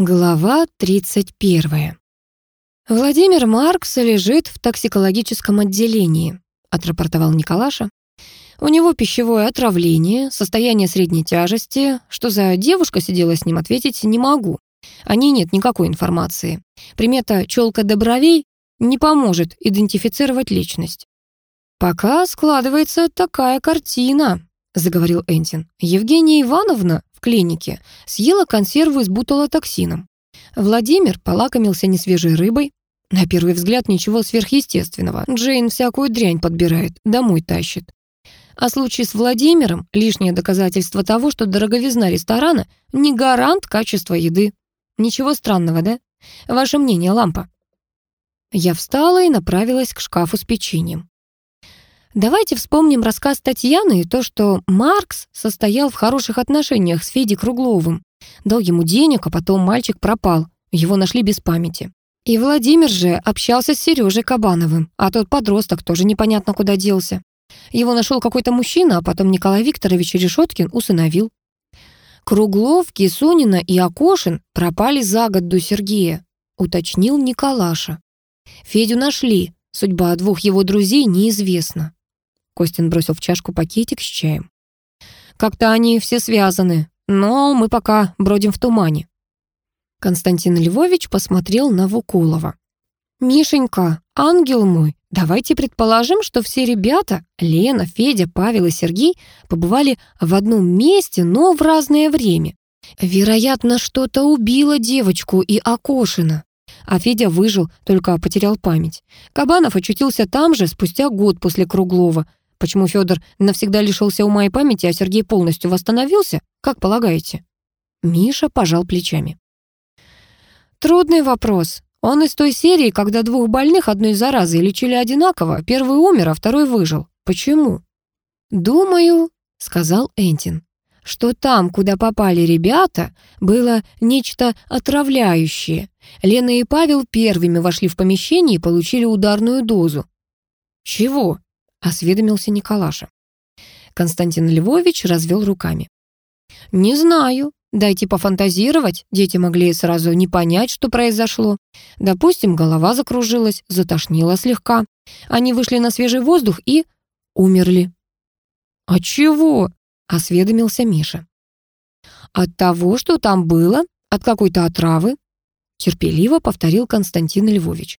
Глава 31. Владимир Маркс лежит в токсикологическом отделении, отрапортовал Николаша. У него пищевое отравление, состояние средней тяжести. Что за девушка сидела с ним, ответить не могу. О ней нет никакой информации. Примета «челка до бровей» не поможет идентифицировать личность. «Пока складывается такая картина», — заговорил Энтин. «Евгения Ивановна в клинике съела консерву с буталотоксином. Владимир полакомился несвежей рыбой. На первый взгляд ничего сверхъестественного. Джейн всякую дрянь подбирает, домой тащит. А случай с Владимиром — лишнее доказательство того, что дороговизна ресторана не гарант качества еды. Ничего странного, да? Ваше мнение, лампа?» Я встала и направилась к шкафу с печеньем. Давайте вспомним рассказ Татьяны и то, что Маркс состоял в хороших отношениях с Федей Кругловым. Дал ему денег, а потом мальчик пропал. Его нашли без памяти. И Владимир же общался с Сережей Кабановым, а тот подросток тоже непонятно куда делся. Его нашел какой-то мужчина, а потом Николай Викторович Решеткин усыновил. Круглов, Кисунина и Акошин пропали за год до Сергея, уточнил Николаша. Федю нашли, судьба двух его друзей неизвестна. Костин бросил в чашку пакетик с чаем. «Как-то они все связаны, но мы пока бродим в тумане». Константин Львович посмотрел на Вукулова. «Мишенька, ангел мой, давайте предположим, что все ребята, Лена, Федя, Павел и Сергей, побывали в одном месте, но в разное время. Вероятно, что-то убило девочку и Акошина. А Федя выжил, только потерял память. Кабанов очутился там же спустя год после Круглова, Почему Федор навсегда лишился ума и памяти, а Сергей полностью восстановился? Как полагаете?» Миша пожал плечами. «Трудный вопрос. Он из той серии, когда двух больных одной заразой лечили одинаково. Первый умер, а второй выжил. Почему?» «Думаю», — сказал Энтин, «что там, куда попали ребята, было нечто отравляющее. Лена и Павел первыми вошли в помещение и получили ударную дозу». «Чего?» — осведомился Николаша. Константин Львович развел руками. «Не знаю. Дайте пофантазировать. Дети могли сразу не понять, что произошло. Допустим, голова закружилась, затошнила слегка. Они вышли на свежий воздух и умерли». «От чего?» — осведомился Миша. «От того, что там было, от какой-то отравы», — терпеливо повторил Константин Львович.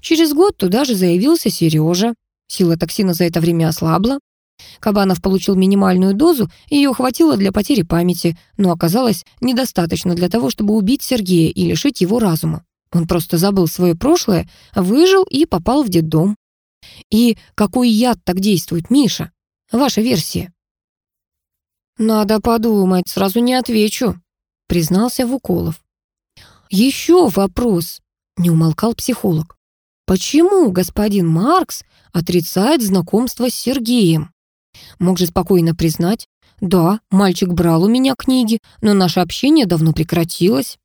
Через год туда же заявился Сережа. Сила токсина за это время ослабла. Кабанов получил минимальную дозу, ее хватило для потери памяти, но оказалось недостаточно для того, чтобы убить Сергея и лишить его разума. Он просто забыл свое прошлое, выжил и попал в детдом. И какой яд так действует, Миша? Ваша версия? «Надо подумать, сразу не отвечу», — признался Вуколов. «Еще вопрос», — не умолкал психолог. Почему господин Маркс отрицает знакомство с Сергеем? Мог же спокойно признать, да, мальчик брал у меня книги, но наше общение давно прекратилось.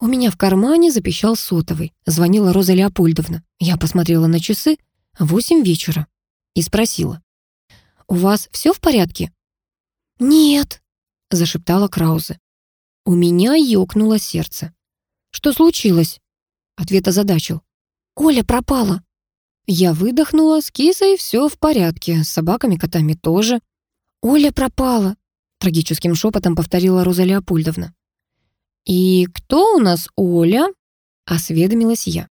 У меня в кармане запищал сотовый. Звонила Роза Леопольдовна. Я посмотрела на часы. Восемь вечера. И спросила. «У вас все в порядке?» «Нет», — зашептала Краузе. У меня ёкнуло сердце. «Что случилось?» Ответ озадачил. Оля пропала». Я выдохнула, с кисой все в порядке, с собаками-котами тоже. «Оля пропала», — трагическим шепотом повторила Роза Леопольдовна. «И кто у нас Оля?» — осведомилась я.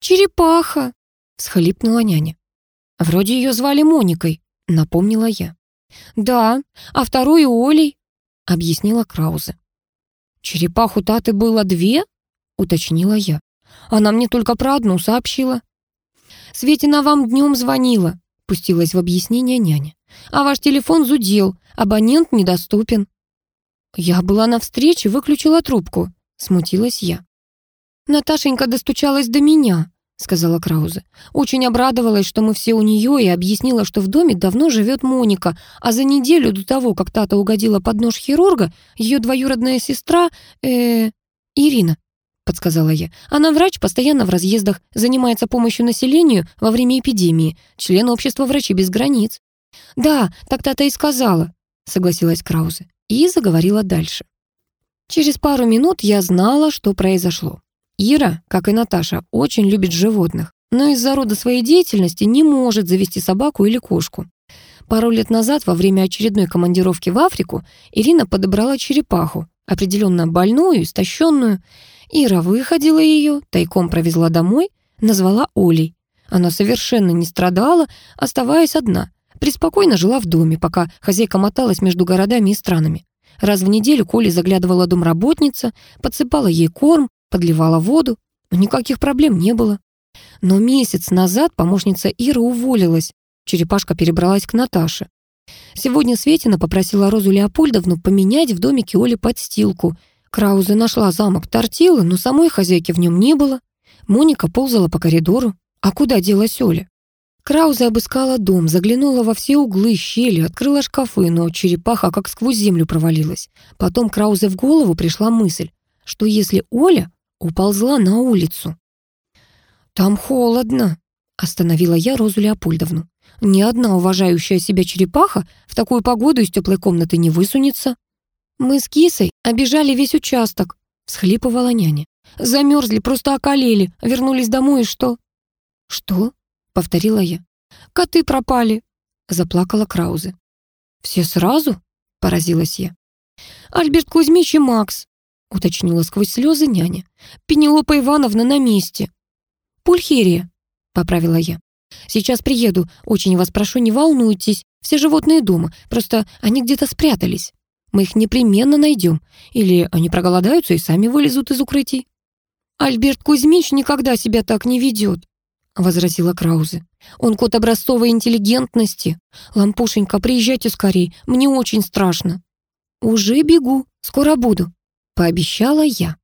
«Черепаха», — всхлипнула няня. «Вроде ее звали Моникой», — напомнила я. «Да, а вторую Олей», — объяснила Краузе. «Черепаху Таты было две?» — уточнила я. Она мне только про одну сообщила. «Светина вам днем звонила», — пустилась в объяснение няня. «А ваш телефон зудел, абонент недоступен». «Я была на встрече, выключила трубку», — смутилась я. «Наташенька достучалась до меня», — сказала Краузе. «Очень обрадовалась, что мы все у нее, и объяснила, что в доме давно живет Моника, а за неделю до того, как Тата угодила под нож хирурга, ее двоюродная сестра, э, Ирина, подсказала я. Она врач, постоянно в разъездах, занимается помощью населению во время эпидемии, член общества «Врачи без границ». «Да, так Тата и сказала», — согласилась Краузе и заговорила дальше. Через пару минут я знала, что произошло. Ира, как и Наташа, очень любит животных, но из-за рода своей деятельности не может завести собаку или кошку. Пару лет назад, во время очередной командировки в Африку, Ирина подобрала черепаху, определенно больную, истощенную. Ира выходила ее, тайком провезла домой, назвала Олей. Она совершенно не страдала, оставаясь одна. Преспокойно жила в доме, пока хозяйка моталась между городами и странами. Раз в неделю Коле заглядывала домработница, подсыпала ей корм, подливала воду. Никаких проблем не было. Но месяц назад помощница Ира уволилась. Черепашка перебралась к Наташе. Сегодня Светина попросила Розу Леопольдовну поменять в домике Оли подстилку. Краузе нашла замок Тортилы, но самой хозяйки в нем не было. Моника ползала по коридору. А куда делась Оля? Краузе обыскала дом, заглянула во все углы, щели, открыла шкафы, но черепаха как сквозь землю провалилась. Потом Краузе в голову пришла мысль, что если Оля уползла на улицу. «Там холодно», — остановила я Розу Леопольдовну. «Ни одна уважающая себя черепаха в такую погоду из теплой комнаты не высунется». «Мы с кисой обижали весь участок», — всхлипывала няня. «Замерзли, просто околели, вернулись домой и что?» «Что?» — повторила я. «Коты пропали», — заплакала Краузе. «Все сразу?» — поразилась я. «Альберт Кузьмич и Макс», — уточнила сквозь слезы няня. «Пенелопа Ивановна на месте». «Пульхерия», — поправила я. «Сейчас приеду. Очень вас прошу, не волнуйтесь. Все животные дома. Просто они где-то спрятались. Мы их непременно найдем. Или они проголодаются и сами вылезут из укрытий». «Альберт Кузьмич никогда себя так не ведет», — возразила Краузе. «Он кот образцовой интеллигентности. Лампушенька, приезжайте скорей. Мне очень страшно». «Уже бегу. Скоро буду», — пообещала я.